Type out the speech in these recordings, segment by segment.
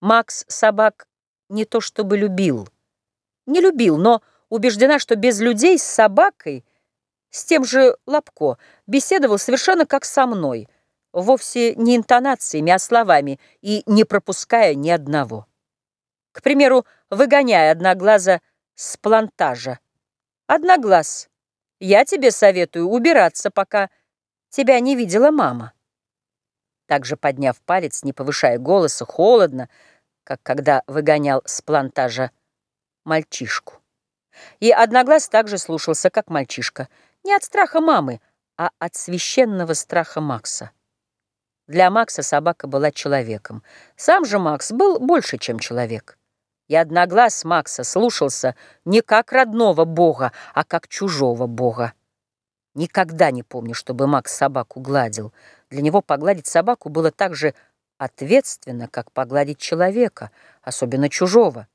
Макс собак не то чтобы любил. Не любил, но убеждена, что без людей с собакой, с тем же Лапко, беседовал совершенно как со мной, вовсе не интонациями, а словами, и не пропуская ни одного. К примеру, выгоняя одноглаза с плантажа. Одноглаз, я тебе советую убираться, пока тебя не видела мама. Также подняв палец, не повышая голоса, холодно, как когда выгонял с плантажа мальчишку. И Одноглаз также слушался, как мальчишка, не от страха мамы, а от священного страха Макса. Для Макса собака была человеком. Сам же Макс был больше, чем человек. И Одноглаз Макса слушался не как родного бога, а как чужого бога. Никогда не помню, чтобы Макс собаку гладил. Для него погладить собаку было так же ответственно, как погладить человека, особенно чужого.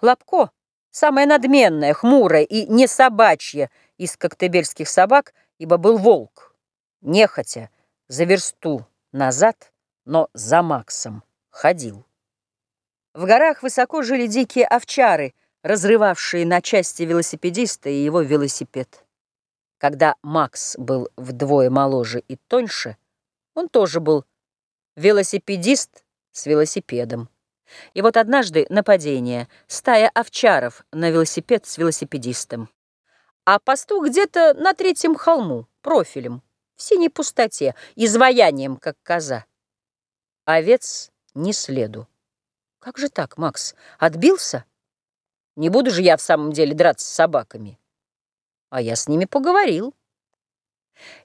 Лапко, самая надменная, хмурая и не собачья из коктебельских собак, ибо был волк, нехотя, за версту назад, но за Максом ходил. В горах высоко жили дикие овчары, разрывавшие на части велосипедиста и его велосипед. Когда Макс был вдвое моложе и тоньше, он тоже был велосипедист с велосипедом. И вот однажды нападение, стая овчаров на велосипед с велосипедистом. А пастух где-то на третьем холму, профилем, в синей пустоте, изваянием, как коза. Овец ни следу. Как же так, Макс, отбился? Не буду же я в самом деле драться с собаками. А я с ними поговорил.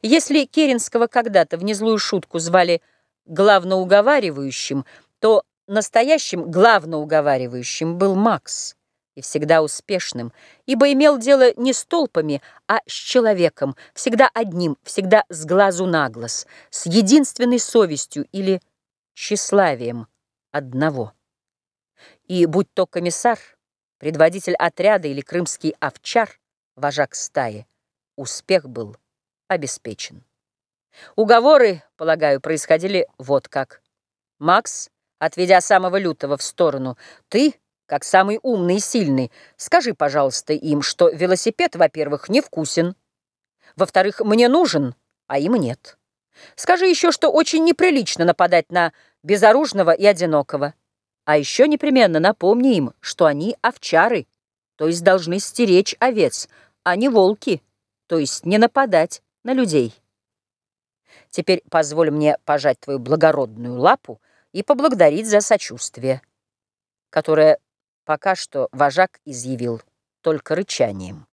Если Керенского когда-то в незлую шутку звали главноуговаривающим, то настоящим главноуговаривающим был Макс, и всегда успешным, ибо имел дело не с толпами, а с человеком, всегда одним, всегда с глазу на глаз, с единственной совестью или тщеславием одного. И будь то комиссар, предводитель отряда или крымский овчар, вожак стаи, успех был обеспечен. Уговоры, полагаю, происходили вот как. Макс, отведя самого лютого в сторону, ты, как самый умный и сильный, скажи, пожалуйста, им, что велосипед, во-первых, невкусен, во-вторых, мне нужен, а им нет. Скажи еще, что очень неприлично нападать на безоружного и одинокого. А еще непременно напомни им, что они овчары, то есть должны стеречь овец, а не волки, то есть не нападать на людей. Теперь позволь мне пожать твою благородную лапу и поблагодарить за сочувствие, которое пока что вожак изъявил только рычанием.